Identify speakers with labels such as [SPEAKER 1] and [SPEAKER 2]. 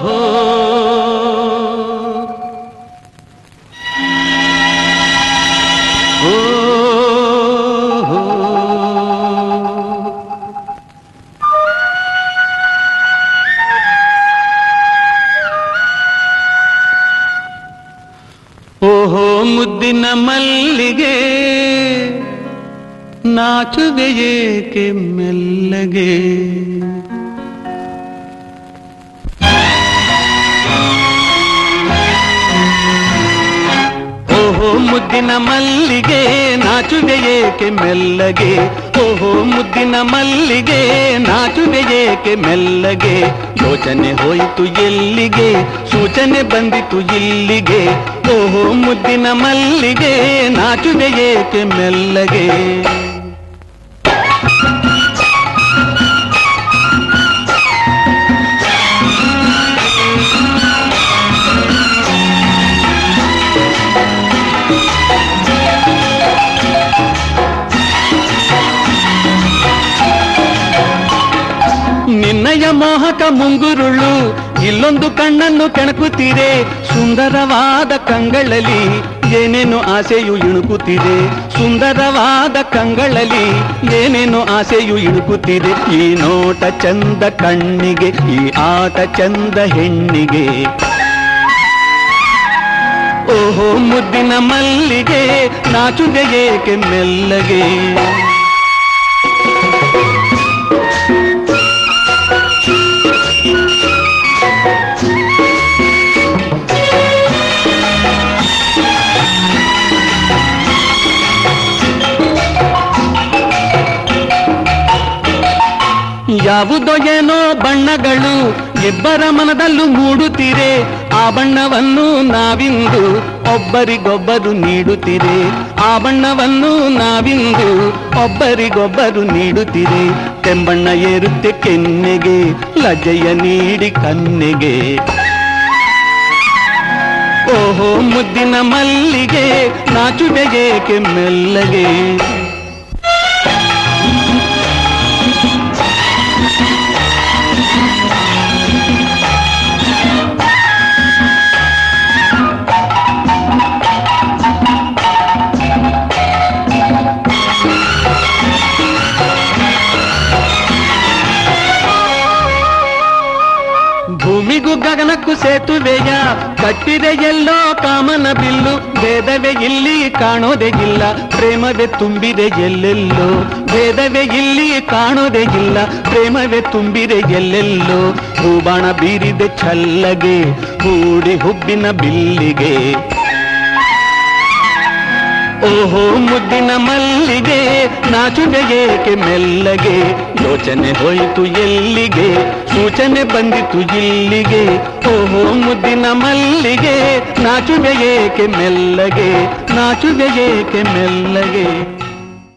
[SPEAKER 1] ಹೋ ಹೋ ಹೋ ಓಹೋ ಮುದ್ದಿನ ಮಲ್ಲಿಗೆ ನಾಚುವೆ ಏಕೆ ಮೆಲ್ಲಗೆ ಮುದ್ದಿನ ಮಲ್ಲಿಗೆ ನಾಚುವೆ ಏಕೆ ಮೆಲ್ಲಗೆ? ಓಹೋ, ಮುದ್ದಿನ ಮಲ್ಲಿಗೆ ನಾಚುವೆ ಏಕೆ ಮೆಲ್ಲಗೆ? ಯೋಚನೆ ಹೋಯಿತು ಎಲ್ಲಿಗೆ? ಸೂಚನೆ ಬಂದಿತು ಇಲ್ಲಿಗೆ? ಓಹೋ, ಮುದ್ದಿನ ಮಲ್ಲಿಗೆ ನಾಚುವೆ ಏಕೆ ಮೆಲ್ಲಗೆ? ನಿನ್ನಯ ಮೋಹಕ ಮುಂಗುರುಳು. ಇಲ್ಲೊಂದು ಕಣ್ಣನ್ನು ಕೆಣಕುತ್ತೀರೆ ಸುಂದರವಾದ ಕಂಗಳಲ್ಲಿ ಏನೇನು ಆಸೆಯು ಇಣುಕುತ್ತಿದೆ. ಸುಂದರವಾದ ಕಂಗಳಲ್ಲಿ ಏನೇನು ಆಸೆಯು ಇಣುಕುತ್ತಿದೆ. ಈ ನೋಟ ಚಂದ ಕಣ್ಣಿಗೆ, ಈ ಆಟ ಚಂದ ಹೆಣ್ಣಿಗೆ. ಓಹೋ ಮುದ್ದಿನ ಮಲ್ಲಿಗೆ, ನಾಚುಗೆ ಏಕೆ ಮೆಲ್ಲಗೆ. ಯಾವುದೋ ಏನೋ ಬಣ್ಣಗಳು ಇಬ್ಬರ ಮನದಲ್ಲೂ ಮೂಡುತ್ತೀರೆ ಆ ಬಣ್ಣವನ್ನು ನಾವಿಂದು ಒಬ್ಬರಿಗೊಬ್ಬರು ನೀಡುತ್ತಿರೆ ಆ ಬಣ್ಣವನ್ನು ನಾವಿಂದು ಒಬ್ಬರಿಗೊಬ್ಬರು ನೀಡುತ್ತಿರೆ ಕೆಂಬಣ್ಣ ಏರುತ್ತೆ ಕೆನ್ನೆಗೆ, ಲಜ್ಜೆಯ ನೀಡಿ ಕನ್ನೆಗೆ. ಓಹೋ ಮುದ್ದಿನ ಮಲ್ಲಿಗೆ ನಾಚುವೆ ಕೆಮ್ಮೆಲ್ಲಗೆ. ಮೆಲ್ಲಗೆ ಗಗನಕ್ಕೂ ಸೇತುವೆಯ, ಕಟ್ಟಿದೆ ಎಲ್ಲೋ ಕಾಮನ ಬಿಲ್ಲು, ಭೇದವೇ ಇಲ್ಲಿ ಕಾಣೋದೇ ಇಲ್ಲ, ಪ್ರೇಮವೇ ತುಂಬಿದೆ ಎಲ್ಲೆಲ್ಲೋ, ಭೇದವೇ ಇಲ್ಲಿ ಕಾಣೋದೇ ಇಲ್ಲ, ಪ್ರೇಮವೇ ತುಂಬಿದೆ ಎಲ್ಲೆಲ್ಲೋ. ಹೂಬಾಣ ಬೀರಿದೆ ಛಲ್ಲಗೆ, ಹೂಡಿ ಹುಬ್ಬಿನ ಬಿಲ್ಲಿಗೆ ಓಹೋ ಮುದ್ದಿನ ಮಲ್ಲಿಗೆ ನಾಚುಗೆಗೇಕೆ ಮೆಲ್ಲಗೆ? ಯೋಚನೆ ಹೋಯಿತು ಎಲ್ಲಿಗೆ? ಸೂಚನೆ ಬಂದಿತು ಇಲ್ಲಿಗೆ? ಓಹೋ ಮುದ್ದಿನ ಮಲ್ಲಿಗೆ ನಾಚುಗೆಗೇಕೆ ಮೆಲ್ಲಗೆ? ನಾಚುಗೆಗೇಕೆ ಮೆಲ್ಲಗೆ?